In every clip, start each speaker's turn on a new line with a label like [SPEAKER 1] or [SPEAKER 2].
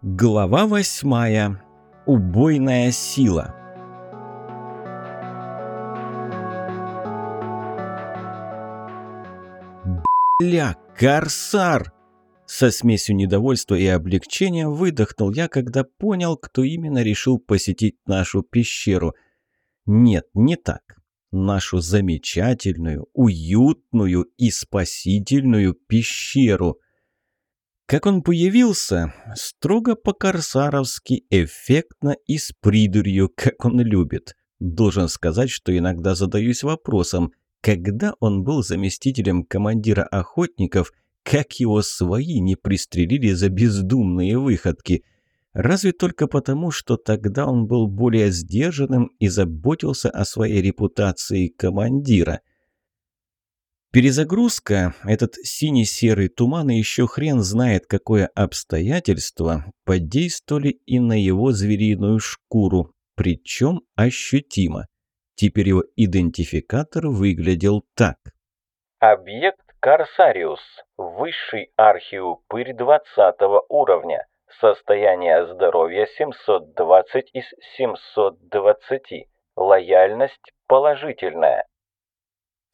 [SPEAKER 1] Глава восьмая. Убойная сила. «Бля, корсар!» Со смесью недовольства и облегчения выдохнул я, когда понял, кто именно решил посетить нашу пещеру. Нет, не так. Нашу замечательную, уютную и спасительную пещеру – как он появился, строго по-корсаровски, эффектно и с придурью, как он любит. Должен сказать, что иногда задаюсь вопросом, когда он был заместителем командира охотников, как его свои не пристрелили за бездумные выходки. Разве только потому, что тогда он был более сдержанным и заботился о своей репутации командира. Перезагрузка, этот синий-серый туман и еще хрен знает какое обстоятельство, подействовали и на его звериную шкуру, причем ощутимо. Теперь его идентификатор выглядел так.
[SPEAKER 2] Объект Корсариус. Высший архиупырь 20 уровня. Состояние здоровья 720 из 720. Лояльность положительная.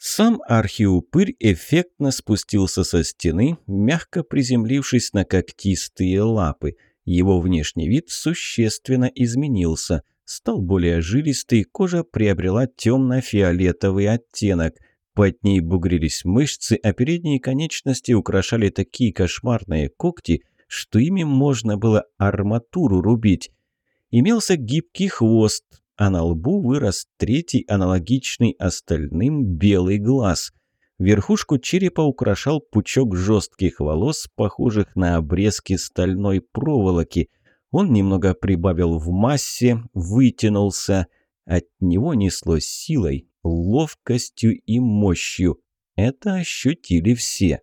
[SPEAKER 1] Сам архиупырь эффектно спустился со стены, мягко приземлившись на когтистые лапы. Его внешний вид существенно изменился. Стал более жилистый, кожа приобрела темно-фиолетовый оттенок. Под ней бугрились мышцы, а передние конечности украшали такие кошмарные когти, что ими можно было арматуру рубить. Имелся гибкий хвост, а на лбу вырос третий, аналогичный остальным, белый глаз. Верхушку черепа украшал пучок жестких волос, похожих на обрезки стальной проволоки. Он немного прибавил в массе, вытянулся. От него несло силой, ловкостью и мощью. Это ощутили все.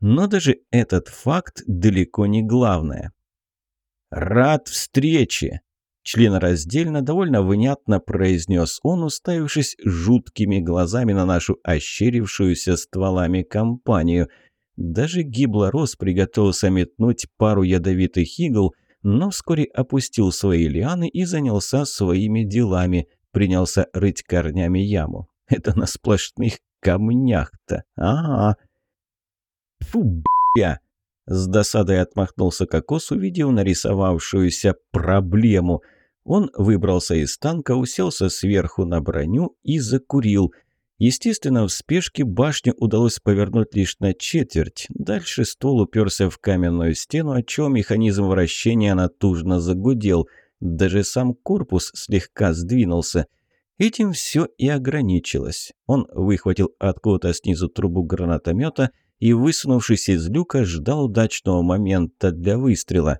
[SPEAKER 1] Но даже этот факт далеко не главное. «Рад встрече!» Членораздельно, довольно внятно произнес он, уставившись жуткими глазами на нашу ощерившуюся стволами компанию. Даже гиблорос приготовился метнуть пару ядовитых игл, но вскоре опустил свои лианы и занялся своими делами, принялся рыть корнями яму. Это на сплошных камнях-то. Ага. Фу, бля. С досадой отмахнулся кокос, увидев нарисовавшуюся проблему. Он выбрался из танка, уселся сверху на броню и закурил. Естественно, в спешке башню удалось повернуть лишь на четверть. Дальше ствол уперся в каменную стену, отчего механизм вращения натужно загудел. Даже сам корпус слегка сдвинулся. Этим все и ограничилось. Он выхватил откуда-то снизу трубу гранатомета и, высунувшись из люка, ждал удачного момента для выстрела.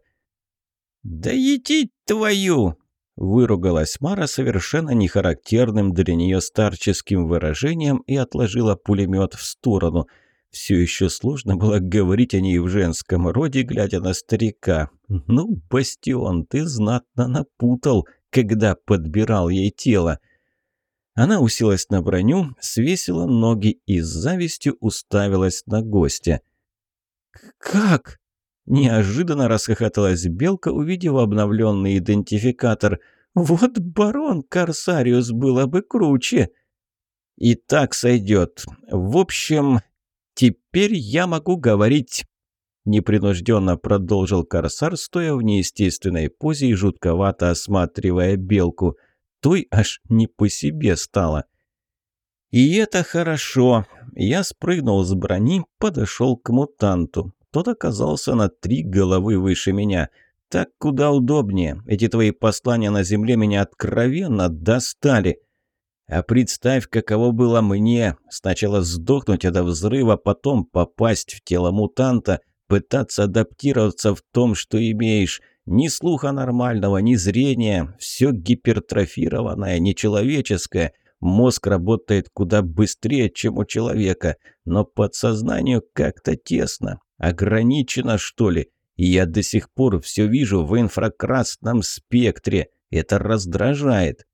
[SPEAKER 1] «Да идти твою!» – выругалась Мара совершенно нехарактерным для нее старческим выражением и отложила пулемет в сторону. Все еще сложно было говорить о ней в женском роде, глядя на старика. «Ну, Бастион, ты знатно напутал, когда подбирал ей тело». Она уселась на броню, свесила ноги и с завистью уставилась на гостя. «Как?» – неожиданно расхохоталась Белка, увидев обновленный идентификатор. «Вот барон Корсариус было бы круче!» «И так сойдет. В общем, теперь я могу говорить...» Непринужденно продолжил Корсар, стоя в неестественной позе и жутковато осматривая Белку – той аж не по себе стало. И это хорошо. Я спрыгнул с брони, подошел к мутанту. Тот оказался на три головы выше меня. Так куда удобнее. Эти твои послания на земле меня откровенно достали. А представь, каково было мне. Сначала сдохнуть до взрыва, потом попасть в тело мутанта, пытаться адаптироваться в том, что имеешь. Ни слуха нормального, ни зрения. Все гипертрофированное, нечеловеческое. Мозг работает куда быстрее, чем у человека. Но подсознанию как-то тесно. Ограничено, что ли. Я до сих пор все вижу в инфракрасном спектре. Это раздражает.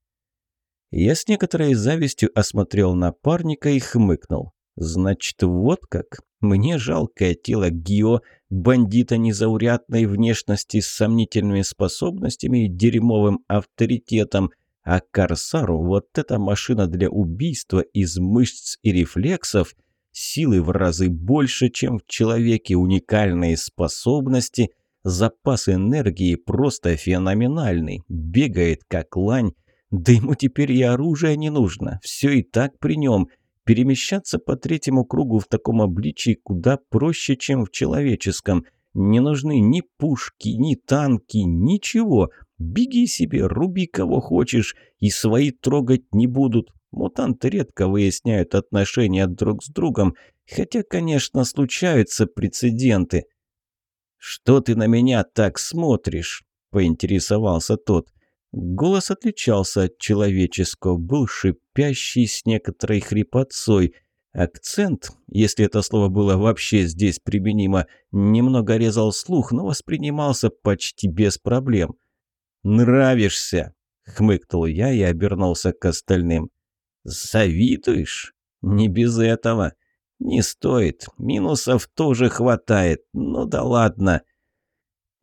[SPEAKER 1] Я с некоторой завистью осмотрел напарника и хмыкнул. Значит, вот как. Мне жалкое тело Гио, бандита незаурядной внешности с сомнительными способностями и дерьмовым авторитетом, а Корсару вот эта машина для убийства из мышц и рефлексов, силы в разы больше, чем в человеке, уникальные способности, запас энергии просто феноменальный, бегает как лань, да ему теперь и оружие не нужно, все и так при нем – Перемещаться по третьему кругу в таком обличии куда проще, чем в человеческом. Не нужны ни пушки, ни танки, ничего. Беги себе, руби кого хочешь, и свои трогать не будут. Мутанты редко выясняют отношения друг с другом, хотя, конечно, случаются прецеденты. «Что ты на меня так смотришь?» – поинтересовался тот. Голос отличался от человеческого, был шипящий с некоторой хрипотцой. Акцент, если это слово было вообще здесь применимо, немного резал слух, но воспринимался почти без проблем. «Нравишься!» — хмыкнул я и обернулся к остальным. «Завидуешь? Не без этого. Не стоит. Минусов тоже хватает. Ну да ладно».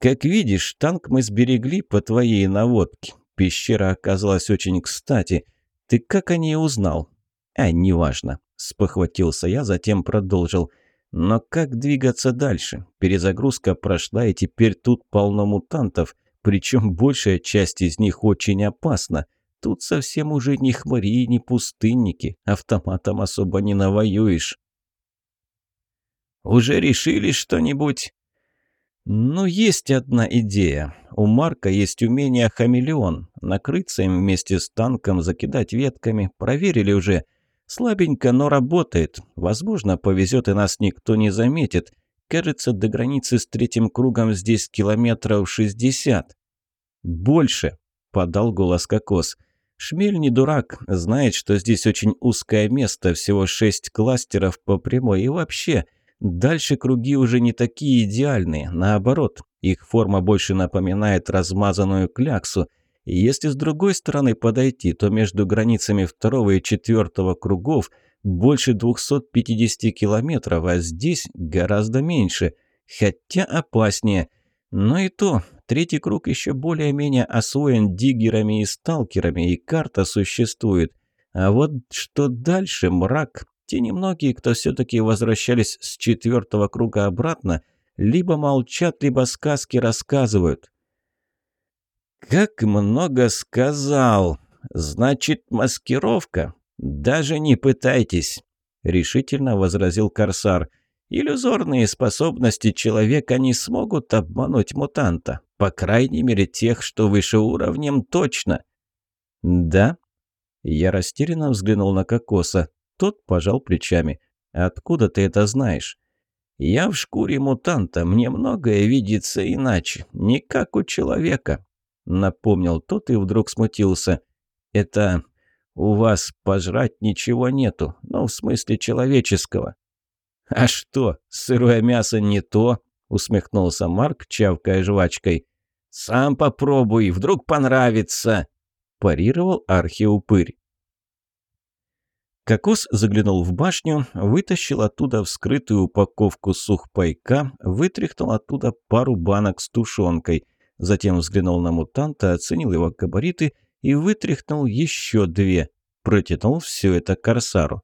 [SPEAKER 1] «Как видишь, танк мы сберегли по твоей наводке. Пещера оказалась очень кстати. Ты как о ней узнал?» «А, неважно», – спохватился я, затем продолжил. «Но как двигаться дальше? Перезагрузка прошла, и теперь тут полно мутантов, причем большая часть из них очень опасна. Тут совсем уже не хмари и не пустынники, автоматом особо не навоюешь». «Уже решили что-нибудь?» «Ну, есть одна идея. У Марка есть умение хамелеон. Накрыться им вместе с танком, закидать ветками. Проверили уже. Слабенько, но работает. Возможно, повезет и нас никто не заметит. Кажется, до границы с третьим кругом здесь километров шестьдесят». «Больше», — подал голос Кокос. «Шмель не дурак, знает, что здесь очень узкое место, всего шесть кластеров по прямой и вообще...» Дальше круги уже не такие идеальные, наоборот, их форма больше напоминает размазанную кляксу. И если с другой стороны подойти, то между границами второго и четвертого кругов больше 250 километров, а здесь гораздо меньше, хотя опаснее. Но и то, третий круг еще более-менее освоен диггерами и сталкерами, и карта существует. А вот что дальше, мрак, те немногие, кто все-таки возвращались с четвертого круга обратно, либо молчат, либо сказки рассказывают. «Как много сказал! Значит, маскировка? Даже не пытайтесь!» — решительно возразил Корсар. «Иллюзорные способности человека не смогут обмануть мутанта. По крайней мере, тех, что выше уровнем, точно». «Да?» Я растерянно взглянул на Кокоса. Тот пожал плечами. «Откуда ты это знаешь?» «Я в шкуре мутанта, мне многое видится иначе, не как у человека», — напомнил тот и вдруг смутился. «Это у вас пожрать ничего нету, ну, в смысле человеческого». «А что, сырое мясо не то?» — усмехнулся Марк, чавкая жвачкой. «Сам попробуй, вдруг понравится», – парировал архиупырь. Кокос заглянул в башню, вытащил оттуда вскрытую упаковку сухпайка, вытряхнул оттуда пару банок с тушенкой. Затем взглянул на мутанта, оценил его габариты и вытряхнул еще две. Протянул все это корсару.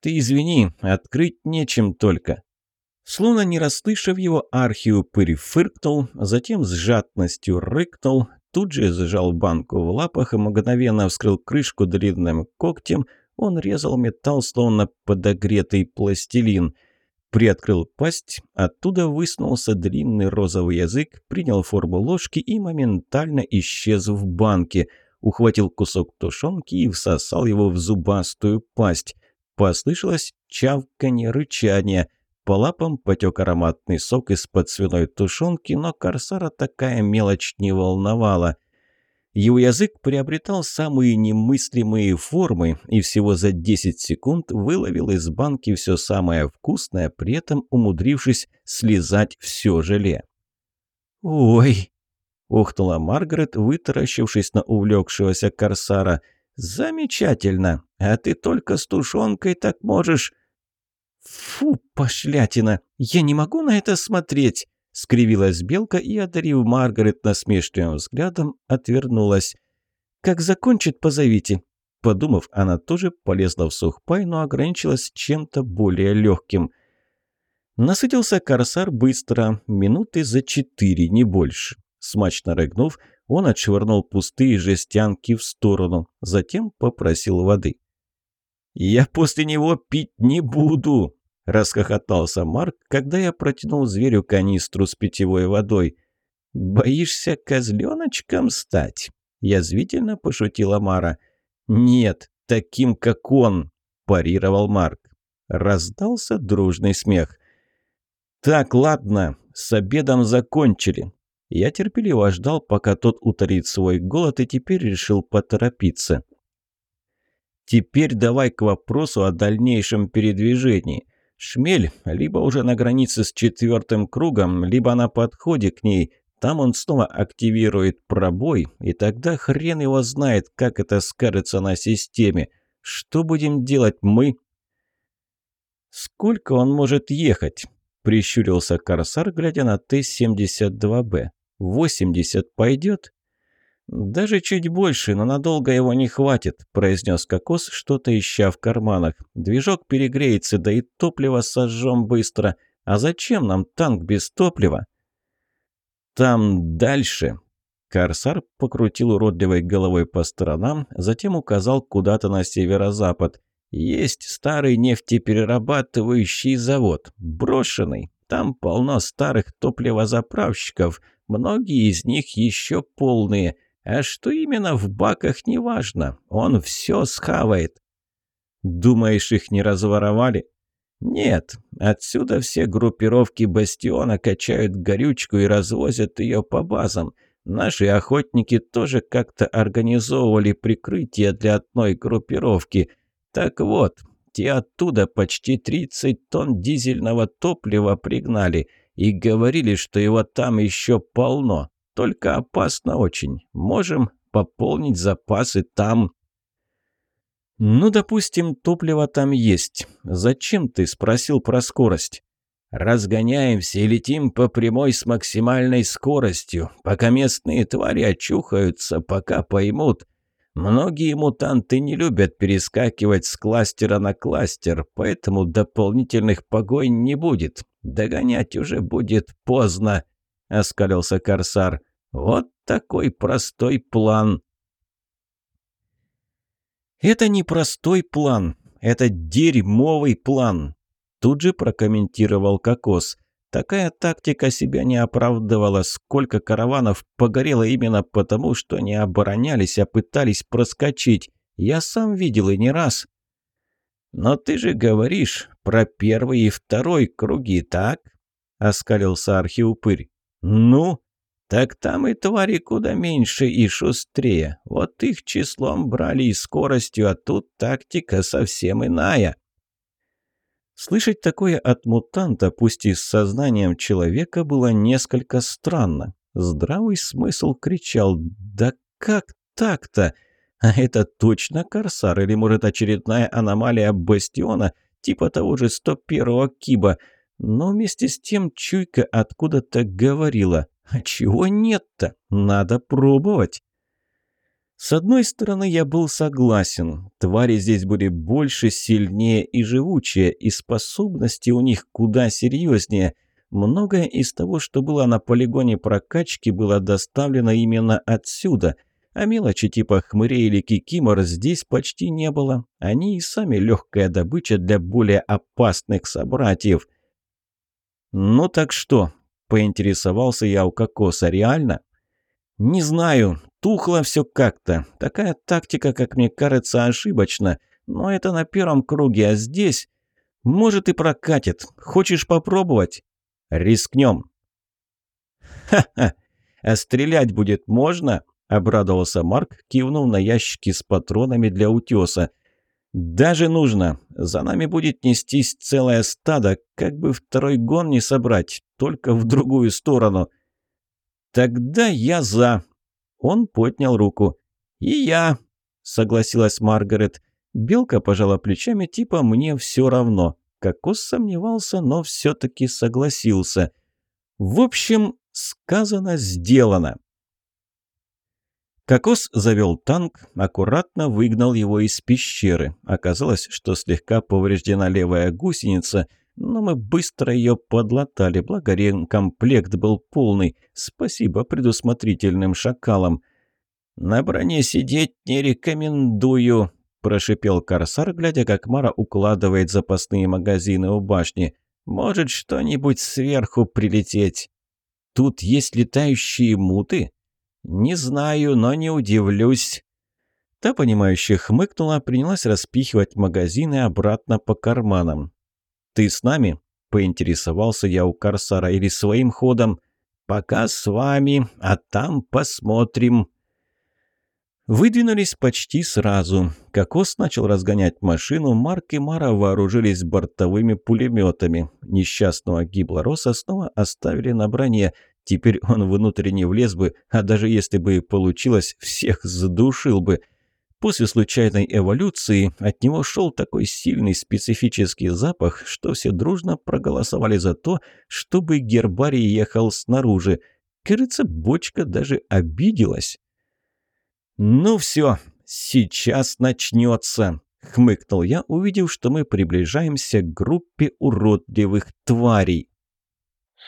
[SPEAKER 1] «Ты извини, открыть нечем только». Словно не расслышав его, архиупырь фыркнул, затем с жадностью рыкнул, тут же сжал банку в лапах и мгновенно вскрыл крышку длинным когтем – он резал металл, словно подогретый пластилин. Приоткрыл пасть, оттуда высунулся длинный розовый язык, принял форму ложки и моментально исчез в банке. Ухватил кусок тушенки и всосал его в зубастую пасть. Послышалось чавканье, рычание. По лапам потек ароматный сок из-под свиной тушенки, но корсара такая мелочь не волновала. Его язык приобретал самые немыслимые формы и всего за 10 секунд выловил из банки все самое вкусное, при этом умудрившись слезать все желе. «Ой!» – ухнула Маргарет, вытаращившись на увлекшегося корсара. «Замечательно! А ты только с тушенкой так можешь...» «Фу, пошлятина! Я не могу на это смотреть!» Скривилась белка и, одарив Маргарет насмешливым взглядом, отвернулась. «Как закончит, позовите!» Подумав, она тоже полезла в сухпай, но ограничилась чем-то более легким. Насытился корсар быстро, минуты за четыре, не больше. Смачно рыгнув, он отшвырнул пустые жестянки в сторону, затем попросил воды. «Я после него пить не буду!» – расхохотался Марк, когда я протянул зверю канистру с питьевой водой. «Боишься козленочком стать?» – язвительно пошутила Мара. «Нет, таким, как он!» – парировал Марк. Раздался дружный смех. «Так, ладно, с обедом закончили. Я терпеливо ждал, пока тот утолит свой голод, и теперь решил поторопиться. Теперь давай к вопросу о дальнейшем передвижении. Шмель либо уже на границе с четвертым кругом, либо на подходе к ней. Там он снова активирует пробой, и тогда хрен его знает, как это скажется на системе. Что будем делать мы? Сколько он может ехать? Прищурился Корсар, глядя на Т-72Б. «80 пойдет?» «Даже чуть больше, но надолго его не хватит», – произнес Кокос, что-то ища в карманах. «Движок перегреется, да и топливо сожжем быстро. А зачем нам танк без топлива?» «Там дальше». Корсар покрутил уродливой головой по сторонам, затем указал куда-то на северо-запад. «Есть старый нефтеперерабатывающий завод, брошенный. Там полно старых топливозаправщиков, многие из них еще полные». А что именно в баках, неважно. Он все схавает. Думаешь, их не разворовали? Нет. Отсюда все группировки Бастиона качают горючку и развозят ее по базам. Наши охотники тоже как-то организовывали прикрытие для одной группировки. Так вот, те оттуда почти 30 тонн дизельного топлива пригнали и говорили, что его там еще полно. Только опасно очень. Можем пополнить запасы там. Ну, допустим, топливо там есть. Зачем ты спросил про скорость? Разгоняемся и летим по прямой с максимальной скоростью, пока местные твари очухаются, пока поймут. Многие мутанты не любят перескакивать с кластера на кластер, поэтому дополнительных погонь не будет. Догонять уже будет поздно оскалился Корсар. «Вот такой простой план». «Это не простой план, это дерьмовый план», тут же прокомментировал Кокос. Такая тактика себя не оправдывала. Сколько караванов погорело именно потому, что не оборонялись, а пытались проскочить. Я сам видел и не раз. «Но ты же говоришь про первый и второй круги, так?» — оскалился архиупырь. «Ну?» «Так там и твари куда меньше и шустрее. Вот их числом брали и скоростью, а тут тактика совсем иная». Слышать такое от мутанта, пусть и с сознанием человека, было несколько странно. Здравый смысл кричал «Да как так-то?» А это точно Корсар или, может, очередная аномалия Бастиона, типа того же 101-го Киба – но вместе с тем чуйка откуда-то говорила, а чего нет-то, надо пробовать. С одной стороны, я был согласен. Твари здесь были больше, сильнее и живучее, и способности у них куда серьезнее. Многое из того, что было на полигоне прокачки, было доставлено именно отсюда, а мелочи типа хмырей или кикимор здесь почти не было. Они и сами легкая добыча для более опасных собратьев – «Ну так что?» – поинтересовался я у Кокоса. «Реально?» «Не знаю. Тухло все как-то. Такая тактика, как мне кажется, ошибочна. Но это на первом круге, а здесь... Может и прокатит. Хочешь попробовать?» «Рискнем». «Ха-ха! А стрелять будет можно?» – обрадовался Марк, кивнув на ящики с патронами для утеса. «Даже нужно. За нами будет нестись целое стадо, как бы второй гон не собрать, только в другую сторону». «Тогда я за». Он поднял руку. «И я», — согласилась Маргарет. Белка пожала плечами, типа «мне все равно». Кокос сомневался, но все-таки согласился. В общем, сказано, сделано. Кокос завел танк, аккуратно выгнал его из пещеры. Оказалось, что слегка повреждена левая гусеница, но мы быстро ее подлатали, благо ремкомплект был полный. Спасибо предусмотрительным шакалам. «На броне сидеть не рекомендую», – прошипел Корсар, глядя, как Мара укладывает запасные магазины у башни. «Может, что-нибудь сверху прилететь?» «Тут есть летающие муты?» «Не знаю, но не удивлюсь». Та, понимающе хмыкнула, принялась распихивать магазины обратно по карманам. «Ты с нами?» – поинтересовался я у Корсара. «Или своим ходом?» «Пока с вами, а там посмотрим». Выдвинулись почти сразу. Кокос начал разгонять машину, Марк и Мара вооружились бортовыми пулеметами. Несчастного гиблороса снова оставили на броне – Теперь он внутрь не влез бы, а даже если бы и получилось, всех задушил бы. После случайной эволюции от него шел такой сильный специфический запах, что все дружно проголосовали за то, чтобы гербарий ехал снаружи. Кажется, бочка даже обиделась. «Ну все, сейчас начнется», — хмыкнул я, увидев, что мы приближаемся к группе уродливых тварей.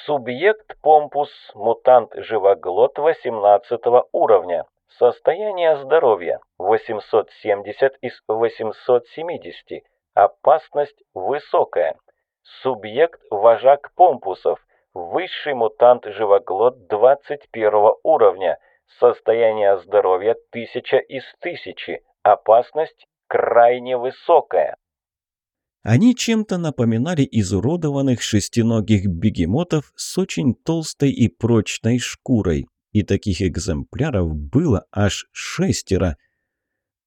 [SPEAKER 2] Субъект Помпус, мутант-живоглот 18 уровня. Состояние здоровья 870 из 870. Опасность высокая. Субъект Вожак Помпусов. Высший мутант-живоглот 21 уровня. Состояние здоровья 1000 из 1000. Опасность крайне высокая.
[SPEAKER 1] Они чем-то напоминали изуродованных шестиногих бегемотов с очень толстой и прочной шкурой. И таких экземпляров было аж шестеро.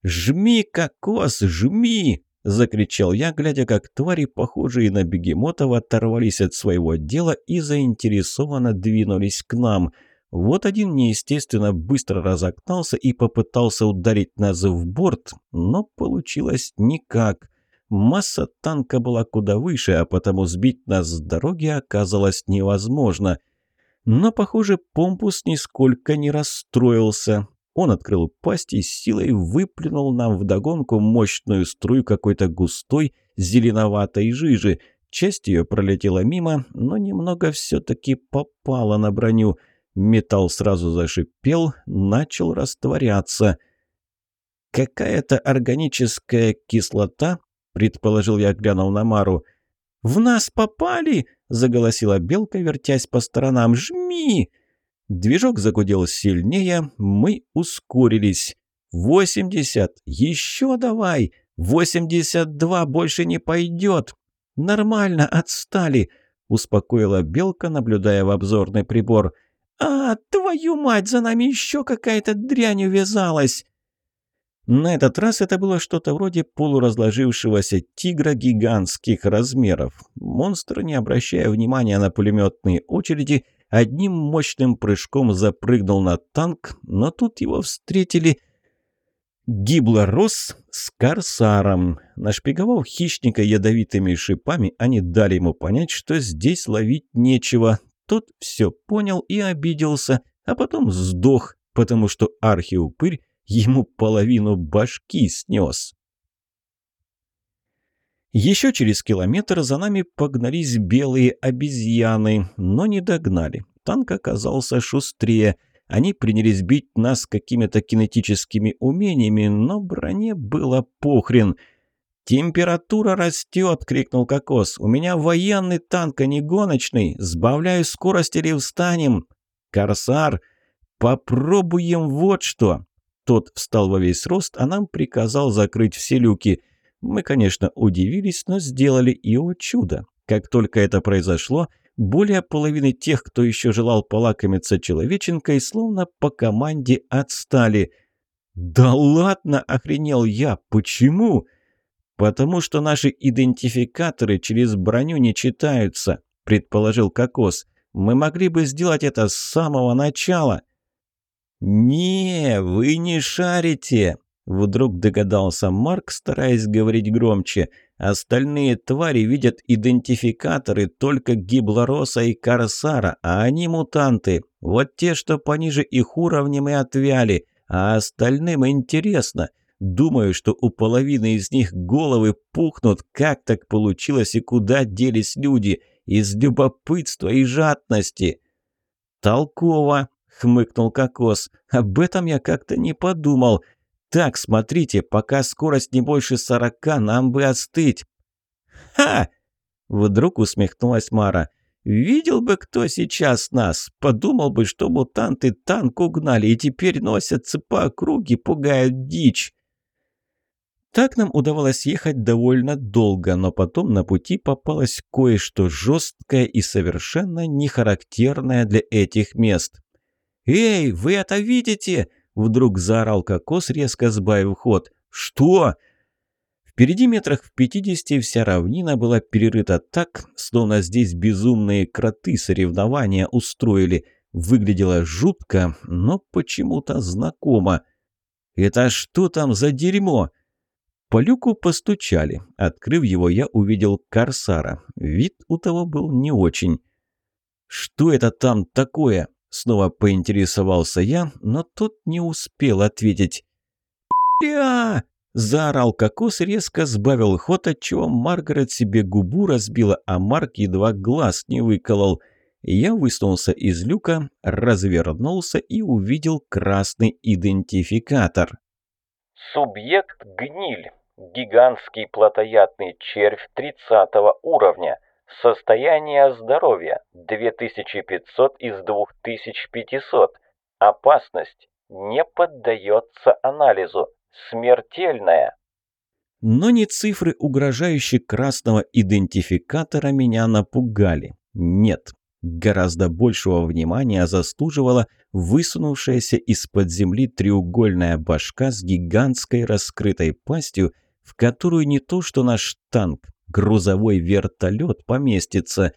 [SPEAKER 1] «Жми, кокос, жми!» – закричал я, глядя, как твари, похожие на бегемотов, оторвались от своего дела и заинтересованно двинулись к нам. Вот один неестественно быстро разогнался и попытался ударить нас в борт, но получилось никак – Масса танка была куда выше, а потому сбить нас с дороги оказалось невозможно. Но, похоже, Помпус нисколько не расстроился. Он открыл пасть и силой выплюнул нам вдогонку мощную струю какой-то густой зеленоватой жижи. Часть ее пролетела мимо, но немного все-таки попала на броню. Металл сразу зашипел, начал растворяться. Какая-то органическая кислота предположил я, глянул на Мару. «В нас попали!» – заголосила белка, вертясь по сторонам. «Жми!» Движок загудел сильнее, мы ускорились. «Восемьдесят! Еще давай! Восемьдесят два! Больше не пойдет!» «Нормально, отстали!» – успокоила белка, наблюдая в обзорный прибор. «А, твою мать, за нами еще какая-то дрянь увязалась!» На этот раз это было что-то вроде полуразложившегося тигра гигантских размеров. Монстр, не обращая внимания на пулеметные очереди, одним мощным прыжком запрыгнул на танк, но тут его встретили гиблорос с корсаром. Нашпиговав хищника ядовитыми шипами, они дали ему понять, что здесь ловить нечего. Тот все понял и обиделся, а потом сдох, потому что архиупырь ему половину башки снес. Еще через километр за нами погнались белые обезьяны, но не догнали. Танк оказался шустрее. Они принялись бить нас какими-то кинетическими умениями, но броне было похрен. «Температура растет!» — крикнул Кокос. «У меня военный танк, а не гоночный. Сбавляю скорость или встанем!» «Корсар, попробуем вот что!» Тот встал во весь рост, а нам приказал закрыть все люки. Мы, конечно, удивились, но сделали и о чудо. Как только это произошло, более половины тех, кто еще желал полакомиться человеченкой, словно по команде отстали. «Да ладно!» – охренел я. «Почему?» «Потому что наши идентификаторы через броню не читаются», – предположил Кокос. «Мы могли бы сделать это с самого начала». «Не, вы не шарите!» Вдруг догадался Марк, стараясь говорить громче. Остальные твари видят идентификаторы только Гиблороса и Корсара, а они мутанты. Вот те, что пониже их уровнем и отвяли, а остальным интересно. Думаю, что у половины из них головы пухнут, как так получилось и куда делись люди, из любопытства и жадности. «Толково!» — хмыкнул Кокос. «Об этом я как-то не подумал. Так, смотрите, пока скорость не больше сорока, нам бы остыть». «Ха!» — вдруг усмехнулась Мара. «Видел бы кто сейчас нас, подумал бы, что мутанты танк угнали и теперь носятся по округе, пугают дичь». Так нам удавалось ехать довольно долго, но потом на пути попалось кое-что жесткое и совершенно не характерное для этих мест. «Эй, вы это видите?» – вдруг заорал кокос, резко сбавив ход. «Что?» Впереди метрах в пятидесяти вся равнина была перерыта так, словно здесь безумные кроты соревнования устроили. Выглядело жутко, но почему-то знакомо. «Это что там за дерьмо?» По люку постучали. Открыв его, я увидел Корсара. Вид у того был не очень. «Что это там такое?» Снова поинтересовался я, но тот не успел ответить. «Бля!» – заорал Кокос резко сбавил ход, отчего Маргарет себе губу разбила, а Марк едва глаз не выколол. Я высунулся из люка, развернулся и увидел красный идентификатор.
[SPEAKER 2] Субъект гниль. Гигантский плотоядный червь 30 уровня. Состояние здоровья 2500 из 2500. Опасность не поддается анализу. Смертельная.
[SPEAKER 1] Но не цифры, угрожающие красного идентификатора, меня напугали. Нет, Гораздо большего внимания заслуживала высунувшаяся из-под земли треугольная башка с гигантской раскрытой пастью, в которую не то что наш танк, грузовой вертолет поместится.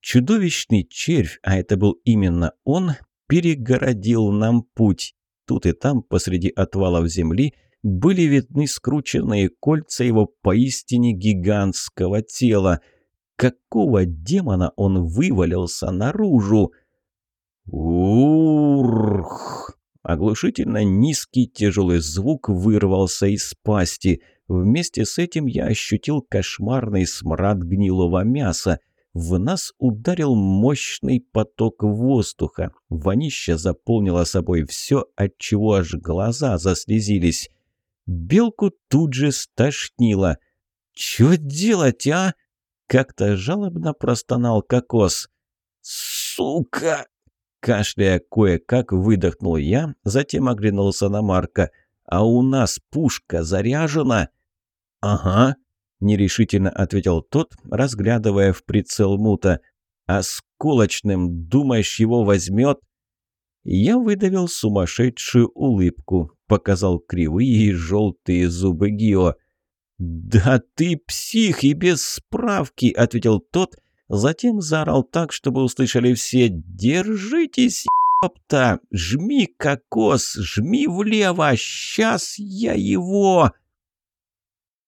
[SPEAKER 1] Чудовищный червь, а это был именно он, перегородил нам путь. Тут и там, посреди отвалов земли, были видны скрученные кольца его поистине гигантского тела – Какого демона он вывалился наружу? Урх! Оглушительно низкий тяжелый звук вырвался из пасти. Вместе с этим я ощутил кошмарный смрад гнилого мяса. В нас ударил мощный поток воздуха. Вонища заполнила собой все, от чего аж глаза заслезились. Белку тут же стошнило. «Чё делать, а?» Как-то жалобно простонал кокос. «Сука!» Кашляя кое-как выдохнул я, затем оглянулся на Марка. «А у нас пушка заряжена?» «Ага», — нерешительно ответил тот, разглядывая в прицел мута. «Осколочным, думаешь, его возьмет?» Я выдавил сумасшедшую улыбку, показал кривые и желтые зубы Гио. «Да ты псих и без справки!» — ответил тот, затем заорал так, чтобы услышали все. «Держитесь, ёпта! Жми кокос, жми влево! Сейчас я его!»